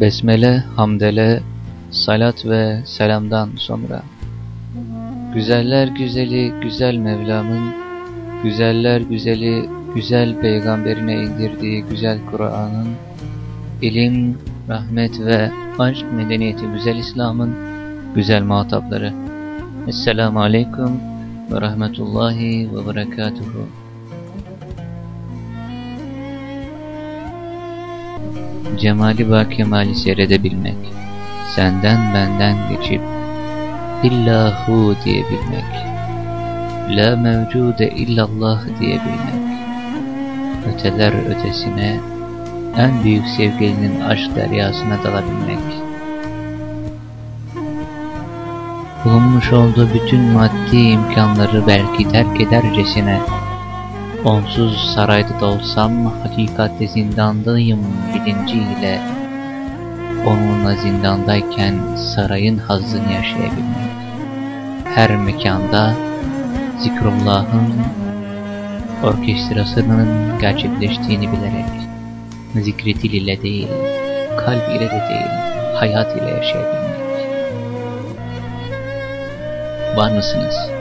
Besmele, hamdele, salat ve selamdan sonra. Güzeller güzeli güzel Mevlam'ın Güzeller güzeli güzel peygamberine indirdiği güzel Kur'an'ın ilim, rahmet ve aşk medeniyeti güzel İslam'ın güzel muhatapları. Esselamu Aleyküm ve Rahmetullahi ve Berekatuhu Cemali ba kemali seyredebilmek, senden benden geçip illahu diyebilmek, la mevcude illallah diyebilmek, öteler ötesine en büyük sevgilinin aşk deryasına dalabilmek, bulunmuş olduğu bütün maddi imkanları belki terk edercesine Onsuz sarayda da olsam hakikatte zindandayım bilinciyle Onunla zindandayken sarayın hazzını yaşayabilmek. Her mekanda zikrullahın orkestrasının gerçekleştiğini bilerek Zikri dil ile değil, kalp ile de değil, hayat ile yaşayabilmek. Var mısınız?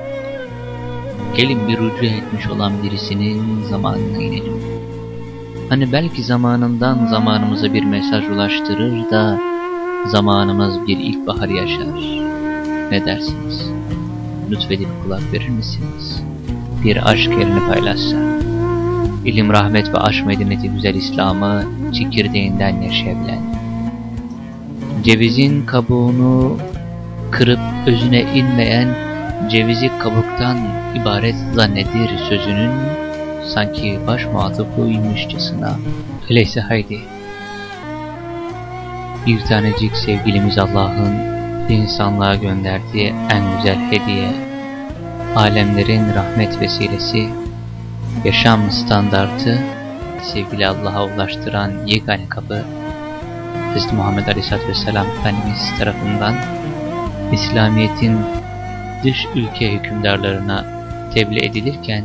Gelin bir rücu etmiş olan birisinin zamanına inelim. Hani belki zamanından zamanımıza bir mesaj ulaştırır da zamanımız bir ilkbahar yaşar. Ne dersiniz? Lütfedip kulak verir misiniz? Bir aşk yerini paylaşsa. İlim, rahmet ve aşk medeniyeti güzel İslam'ı çekirdeğinden yaşayabilen. Cevizin kabuğunu kırıp özüne inmeyen cevizi kabuktan ibaret zannedir sözünün sanki baş muhatabıymışçasına. Öyleyse haydi. Bir tanecik sevgilimiz Allah'ın insanlığa gönderdiği en güzel hediye, alemlerin rahmet vesilesi, yaşam standartı, sevgili Allah'a ulaştıran yegane kapı, Hz. Muhammed Aleyhisselatü Vesselam Efendimiz tarafından İslamiyet'in dış ülke hükümdarlarına tebliğ edilirken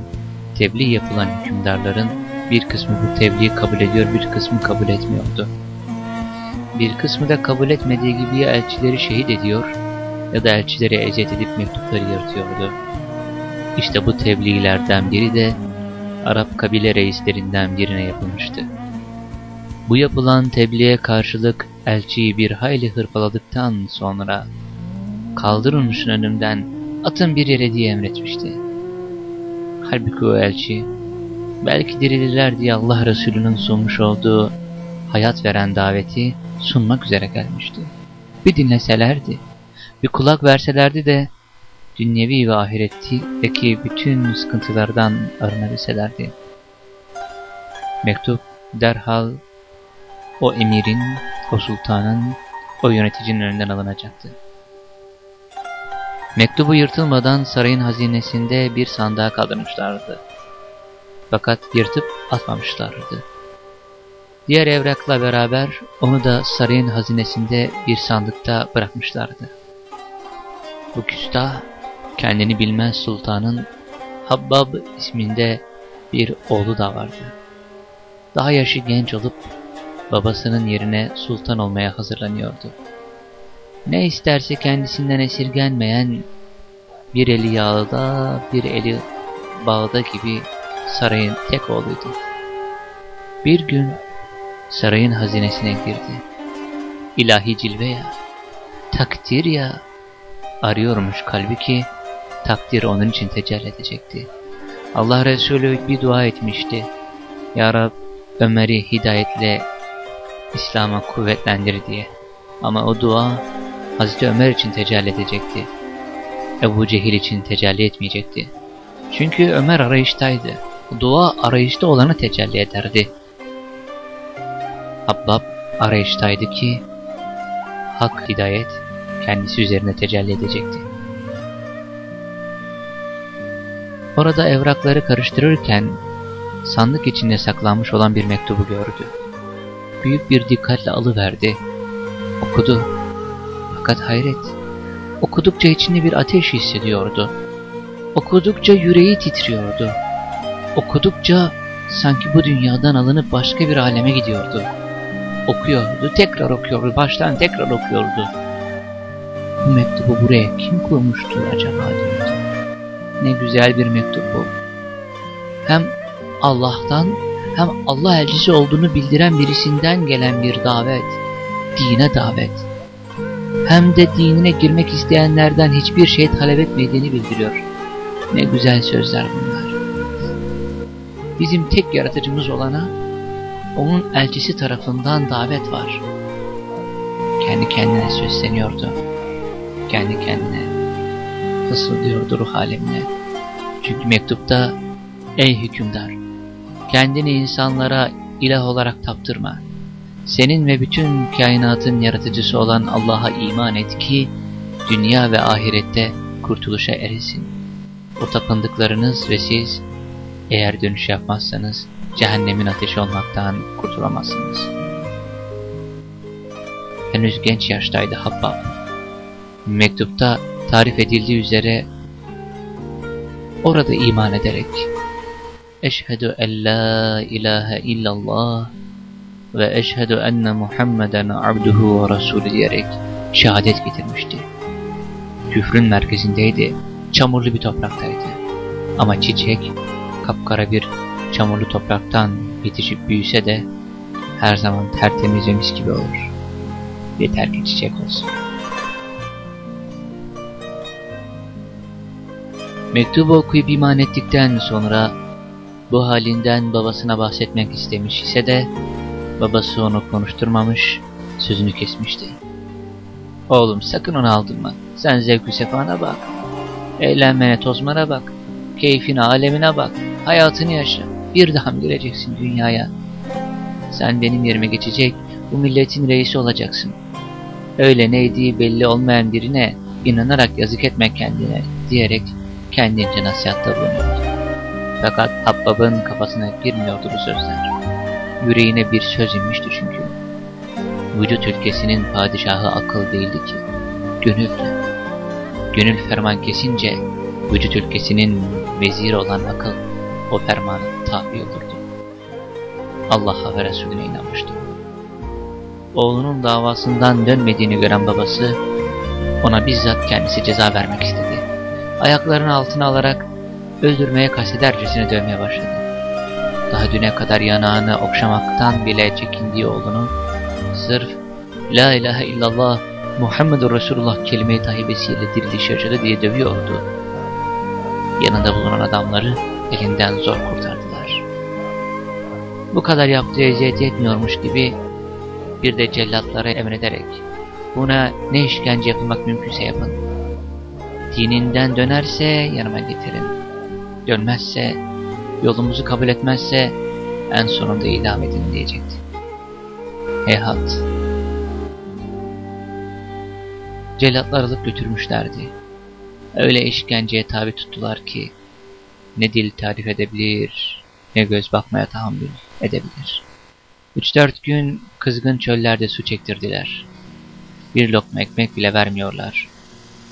tebliğ yapılan hükümdarların bir kısmı bu tebliği kabul ediyor, bir kısmı kabul etmiyordu. Bir kısmı da kabul etmediği gibi ya elçileri şehit ediyor ya da elçileri eziyet edip mektupları yırtıyordu. İşte bu tebliğlerden biri de Arap kabile reislerinden birine yapılmıştı. Bu yapılan tebliğe karşılık elçiyi bir hayli hırpaladıktan sonra kaldırın şunu önümden atın bir yere diye emretmişti. Halbuki o elçi belki dirilirler diye Allah Resulü'nün sunmuş olduğu hayat veren daveti sunmak üzere gelmişti. Bir dinleselerdi, bir kulak verselerdi de dünyevi ve ahiretteki bütün sıkıntılardan arınabilselerdi. Mektup derhal o emirin, o sultanın, o yöneticinin önünden alınacaktı. Mektubu yırtılmadan sarayın hazinesinde bir sandığa kaldırmışlardı. Fakat yırtıp atmamışlardı. Diğer evrakla beraber onu da sarayın hazinesinde bir sandıkta bırakmışlardı. Bu küstah kendini bilmez sultanın Habbab isminde bir oğlu da vardı. Daha yaşı genç olup babasının yerine sultan olmaya hazırlanıyordu. Ne isterse kendisinden esirgenmeyen bir eli yağda bir eli bağda gibi sarayın tek oğluydu. Bir gün sarayın hazinesine girdi. İlahi cilve ya, takdir ya, arıyormuş kalbi ki takdir onun için tecelli edecekti. Allah Resulü bir dua etmişti. Ya Rab Ömer'i hidayetle İslam'a kuvvetlendir diye. Ama o dua Hazreti Ömer için tecelli edecekti. Ebu Cehil için tecelli etmeyecekti. Çünkü Ömer arayıştaydı. Dua arayışta olanı tecelli ederdi. Habbab arayıştaydı ki hak hidayet kendisi üzerine tecelli edecekti. Orada evrakları karıştırırken sandık içinde saklanmış olan bir mektubu gördü. Büyük bir dikkatle alıverdi. Okudu. Fakat hayret, okudukça içinde bir ateş hissediyordu. Okudukça yüreği titriyordu. Okudukça sanki bu dünyadan alınıp başka bir aleme gidiyordu. okuyordu, tekrar okuyordu, baştan tekrar okuyordu. Bu mektubu buraya kim koymuştu acaba diyordu. Ne güzel bir mektup bu. Hem Allah'tan hem Allah elçisi olduğunu bildiren birisinden gelen bir davet, dine davet. Hem de dinine girmek isteyenlerden hiçbir şey talep etmediğini bildiriyor. Ne güzel sözler bunlar. Bizim tek yaratıcımız olana, onun elçisi tarafından davet var. Kendi kendine sözleniyordu. Kendi kendine fısıldıyordu ruh alemine. Çünkü mektupta, ey hükümdar, kendini insanlara ilah olarak taptırma. Senin ve bütün kainatın yaratıcısı olan Allah'a iman et ki, dünya ve ahirette kurtuluşa eresin. O tapındıklarınız ve siz, eğer dönüş yapmazsanız, cehennemin ateşi olmaktan kurtulamazsınız. Henüz genç yaştaydı Habbab. Mektupta tarif edildiği üzere orada iman ederek Eşhedü en la ilahe illallah ve eşhedü enne Muhammeden abduhu ve rasulü diyerek şehadet getirmişti. Küfrün merkezindeydi, çamurlu bir topraktaydı. Ama çiçek, kapkara bir çamurlu topraktan yetişip büyüse de her zaman tertemiz mis gibi olur. Yeter ki çiçek olsun. Mektubu okuyup iman ettikten sonra bu halinden babasına bahsetmek istemiş ise de babası onu konuşturmamış, sözünü kesmişti. Oğlum sakın onu aldırma. Sen zevkü sefana bak. Eğlenmene tozmana bak. Keyfine alemine bak. Hayatını yaşa. Bir daha mı geleceksin dünyaya? Sen benim yerime geçecek, bu milletin reisi olacaksın. Öyle neydi belli olmayan birine inanarak yazık etme kendine diyerek kendince nasihatta bulunuyordu. Fakat Habbab'ın kafasına girmiyordu bu sözler. Yüreğine bir söz inmişti çünkü. Vücut ülkesinin padişahı akıl değildi ki, gönüldü. Gönül ferman kesince, vücut ülkesinin veziri olan akıl, o fermanı tabi olurdu. Allah'a ve Resulüne inanmıştı. Oğlunun davasından dönmediğini gören babası, ona bizzat kendisi ceza vermek istedi. Ayaklarını altına alarak öldürmeye kastedercesine dövmeye başladı. Daha düne kadar yanağını okşamaktan bile çekindiği oğlunu, sırf La ilahe illallah Muhammedur Resulullah kelime-i tahibesiyle diriliş yaşadı diye dövüyordu. Yanında bulunan adamları elinden zor kurtardılar. Bu kadar yaptığı eziyet yetmiyormuş gibi bir de cellatlara emrederek buna ne işkence yapılmak mümkünse yapın. Dininden dönerse yanıma getirin. Dönmezse, yolumuzu kabul etmezse en sonunda idam edin diyecekti. Heyhat. Cellatlar alıp götürmüşlerdi. Öyle işkenceye tabi tuttular ki ne dil tarif edebilir ne göz bakmaya tahammül edebilir. Üç dört gün kızgın çöllerde su çektirdiler. Bir lokma ekmek bile vermiyorlar.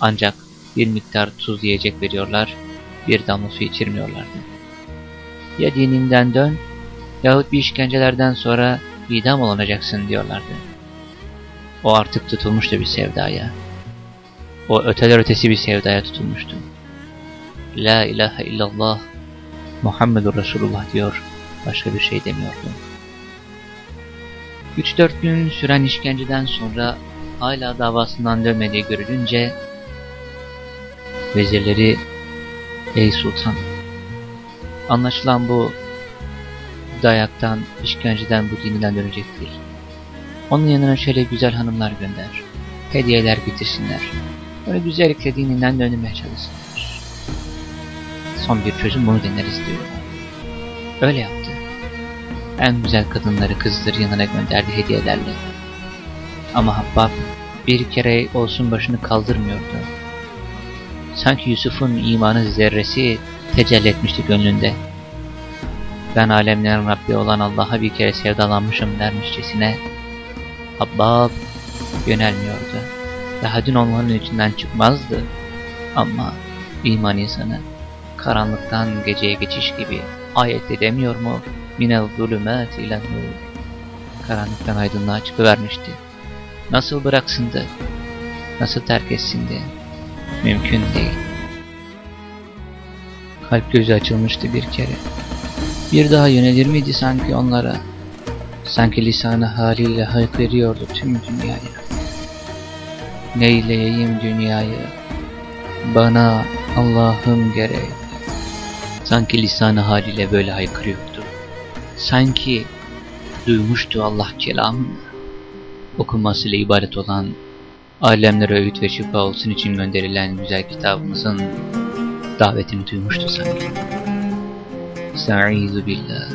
Ancak bir miktar tuz yiyecek veriyorlar, bir damla su içirmiyorlardı. Ya dininden dön, yahut bir işkencelerden sonra idam olunacaksın diyorlardı. O artık tutulmuştu bir sevdaya. O öteler ötesi bir sevdaya tutulmuştu. La ilahe illallah Muhammedur Resulullah diyor, başka bir şey demiyordu. 3-4 gün süren işkenceden sonra hala davasından dönmediği görülünce vezirleri ey sultan anlaşılan bu dayaktan, işkenceden bu dininden dönecek değil. Onun yanına şöyle güzel hanımlar gönder. Hediyeler bitirsinler. Böyle güzellikle dininden dönmeye çalışsınlar. Son bir çözüm bunu deneriz diyorlar. Öyle yaptı. En güzel kadınları kızları yanına gönderdi hediyelerle. Ama Habbab bir kere olsun başını kaldırmıyordu. Sanki Yusuf'un imanı zerresi tecelli etmişti gönlünde. Ben alemlerin Rabbi olan Allah'a bir kere sevdalanmışım dermişçesine Habbab yönelmiyordu. Daha dün onların içinden çıkmazdı. Ama iman insanı karanlıktan geceye geçiş gibi ayette demiyor mu? Minel zulümet ile nur. karanlıktan aydınlığa çıkıvermişti. Nasıl bıraksın da, nasıl terk etsin de, mümkün değil. Kalp gözü açılmıştı bir kere. Bir daha yönelir miydi sanki onlara? Sanki lisanı haliyle haykırıyordu tüm dünyaya. Neyleyeyim dünyayı? Bana Allah'ım gerek. Sanki lisanı haliyle böyle haykırıyordu. Sanki duymuştu Allah kelamını. Okunmasıyla ibaret olan, alemlere öğüt ve şifa olsun için gönderilen güzel kitabımızın davetini duymuştu sanki. Estaizu billah.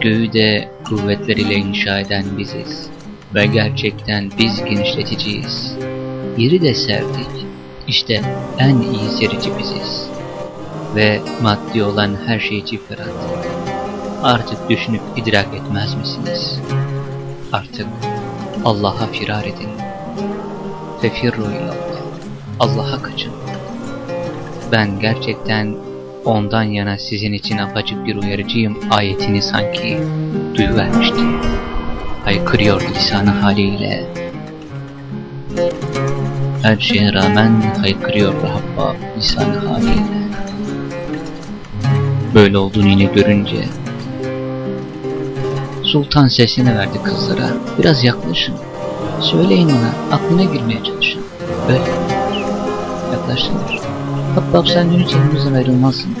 Göğü de kuvvetleriyle inşa eden biziz ve gerçekten biz genişleticiyiz. Yeri de serdik, işte en iyi serici biziz. Ve maddi olan her şeyi cifrat. Artık düşünüp idrak etmez misiniz? Artık Allah'a firar edin. Fefirru ilallah. Allah'a kaçın. Ben gerçekten ondan yana sizin için apaçık bir uyarıcıyım ayetini sanki duyuvermişti. Haykırıyordu lisanı haliyle. Her şeye rağmen haykırıyordu Habba lisanı haliyle. Böyle olduğunu yine görünce Sultan sesini verdi kızlara. Biraz yaklaşın. Söyleyin ona, aklına girmeye çalışın. Öyle. Yaklaştılar. Habbab sen dün hiç yanımızdan ayrılmazsın.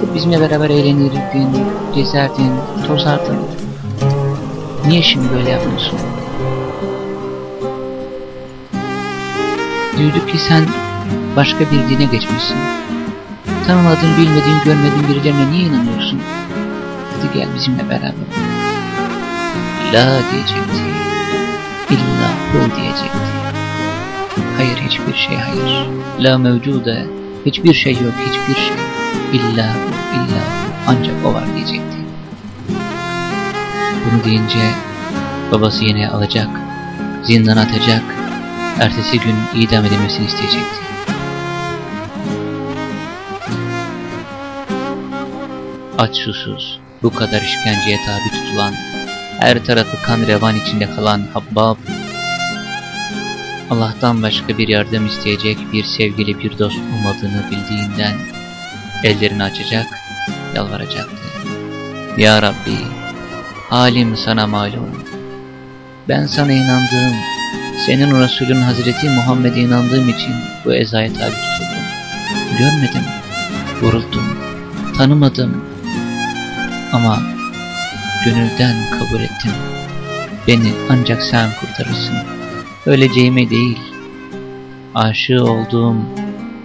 Hep bizimle beraber eğlenirdin, gezerdin, tozardın. Niye şimdi böyle yapıyorsun? Duyduk ki sen başka bir dine geçmişsin. Tanımadığın, bilmediğin, görmediğin birilerine niye inanıyorsun? Hadi gel bizimle beraber. La diyecekti. İlla hu diyecekti. Hayır hiçbir şey hayır. La mevcude. Hiçbir şey yok hiçbir şey. İlla hu illa. Ancak o var diyecekti. Bunu deyince babası yine alacak, zindana atacak, ertesi gün idam edilmesini isteyecekti. Aç susuz, bu kadar işkenceye tabi tutulan, her tarafı kan revan içinde kalan Habbab, Allah'tan başka bir yardım isteyecek bir sevgili bir dost olmadığını bildiğinden ellerini açacak, yalvaracaktı. Ya Rabbi, halim sana malum. Ben sana inandığım, senin Resulün Hazreti Muhammed'e inandığım için bu ezaya tabi tutuldum. Görmedim, vuruldum, tanımadım ama gönülden kabul ettim. Beni ancak sen kurtarırsın. Öleceğime değil, aşığı olduğum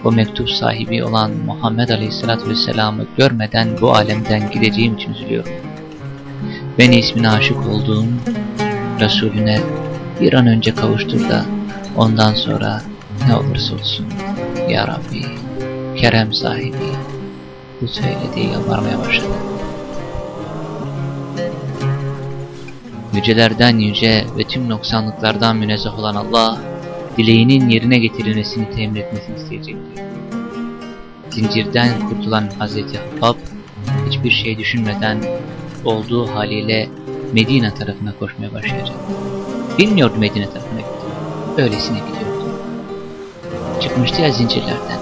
o mektup sahibi olan Muhammed Aleyhisselatü Vesselam'ı görmeden bu alemden gideceğim için üzülüyorum. Beni ismine aşık olduğum Resulüne bir an önce kavuştur da ondan sonra ne olursa olsun Ya Rabbi, kerem sahibi bu söylediği yalvarmaya başladı. Yücelerden yüce ve tüm noksanlıklardan münezzeh olan Allah, dileğinin yerine getirilmesini temin etmesini isteyecekti. Zincirden kurtulan Hazreti Habbab, hiçbir şey düşünmeden olduğu haliyle Medine tarafına koşmaya başlayacak. Bilmiyordu Medine tarafına gitti. Öylesine gidiyordu. Çıkmıştı ya zincirlerden.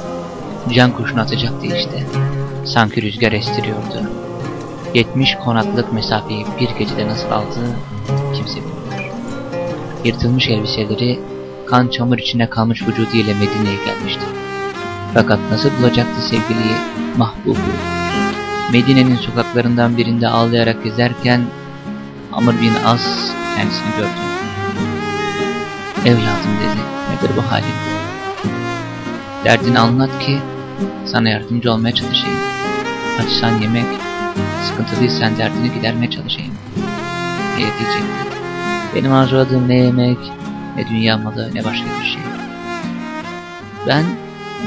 Can kurşunu atacaktı işte. Sanki rüzgar estiriyordu. 70 konaklık mesafeyi bir gecede nasıl aldı kimse bilmiyor. Yırtılmış elbiseleri kan çamur içine kalmış vücudu ile Medine'ye gelmişti. Fakat nasıl bulacaktı sevgiliyi, mahbubu? Medine'nin sokaklarından birinde ağlayarak gezerken Amr bin As kendisini gördü. Evladım dedi, nedir bu halin? Derdini anlat ki sana yardımcı olmaya çalışayım. Açsan yemek, sıkıntılıysan derdini gidermeye çalışayım. Diye diyecekti. Benim arzuladığım ne yemek, ne dünya malı, ne başka bir şey. Ben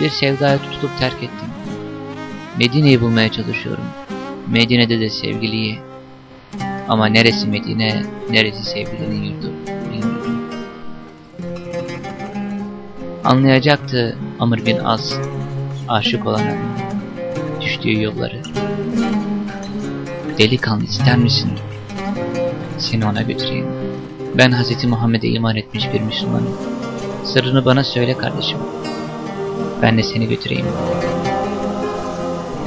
bir sevdaya tutulup terk ettim. Medine'yi bulmaya çalışıyorum. Medine'de de sevgiliyi. Ama neresi Medine, neresi sevgilinin yurdu bilmiyorum. Anlayacaktı Amr bin Az, aşık olana, düştüğü yolları. Delikanlı ister misin? Seni ona götüreyim. Ben Hz. Muhammed'e iman etmiş bir Müslümanım. Sırrını bana söyle kardeşim. Ben de seni götüreyim.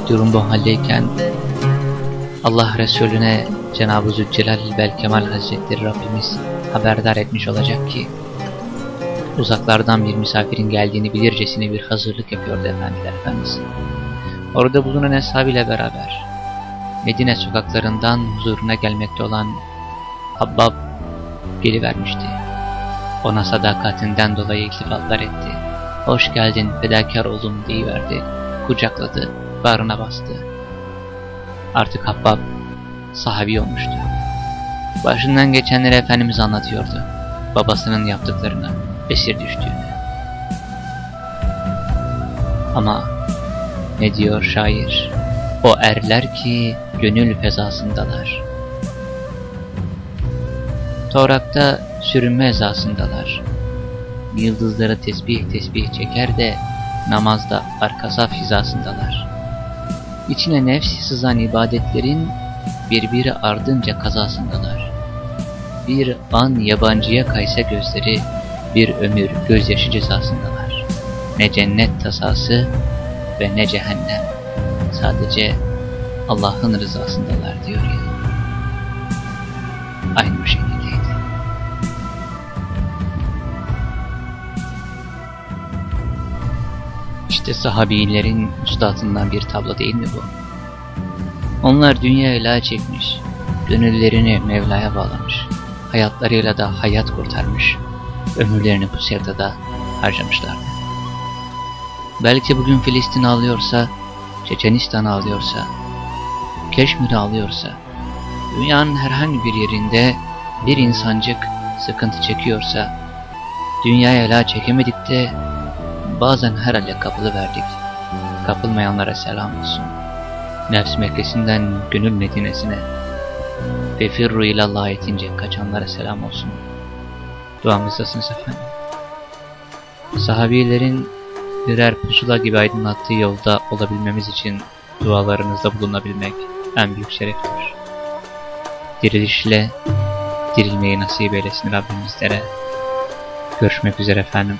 Durum bu haldeyken Allah Resulüne Cenab-ı Zülcelal Belkemal Hazretleri Rabbimiz haberdar etmiş olacak ki uzaklardan bir misafirin geldiğini bilircesine bir hazırlık yapıyordu Efendiler Efendisi. Orada bulunan eshabıyla beraber Medine sokaklarından huzuruna gelmekte olan Habbab gelivermişti. Ona sadakatinden dolayı iltifatlar etti. Hoş geldin fedakar oğlum deyiverdi. Kucakladı, bağrına bastı. Artık Habbab sahabi olmuştu. Başından geçenleri Efendimiz anlatıyordu. Babasının yaptıklarını, esir düştüğünü. Ama ne diyor şair? O erler ki gönül fezasındalar. Torakta sürünme ezasındalar. Yıldızları tesbih tesbih çeker de namazda arka saf hizasındalar. İçine nefsi sızan ibadetlerin birbiri ardınca kazasındalar. Bir an yabancıya kaysa gözleri, bir ömür gözyaşı cezasındalar. Ne cennet tasası ve ne cehennem. Sadece Allah'ın rızasındalar diyor ya. Aynı bu İşte sahabilerin üstadından bir tablo değil mi bu? Onlar dünya ela çekmiş, gönüllerini Mevla'ya bağlamış, hayatlarıyla da hayat kurtarmış, ömürlerini bu sevdada harcamışlardı. Belki bugün Filistin ağlıyorsa, Çeçenistan ağlıyorsa, Keşmir ağlıyorsa, dünyanın herhangi bir yerinde bir insancık sıkıntı çekiyorsa, dünyaya ela çekemedik de bazen her hale kapılı verdik. Kapılmayanlara selam olsun. Nefs Mekkesi'nden gönül Medine'sine ve firru ilallah etince kaçanlara selam olsun. Duamızdasınız efendim. Sahabilerin birer pusula gibi aydınlattığı yolda olabilmemiz için dualarınızda bulunabilmek en büyük şereftir. Dirilişle dirilmeyi nasip eylesin Rabbimizlere. Görüşmek üzere efendim.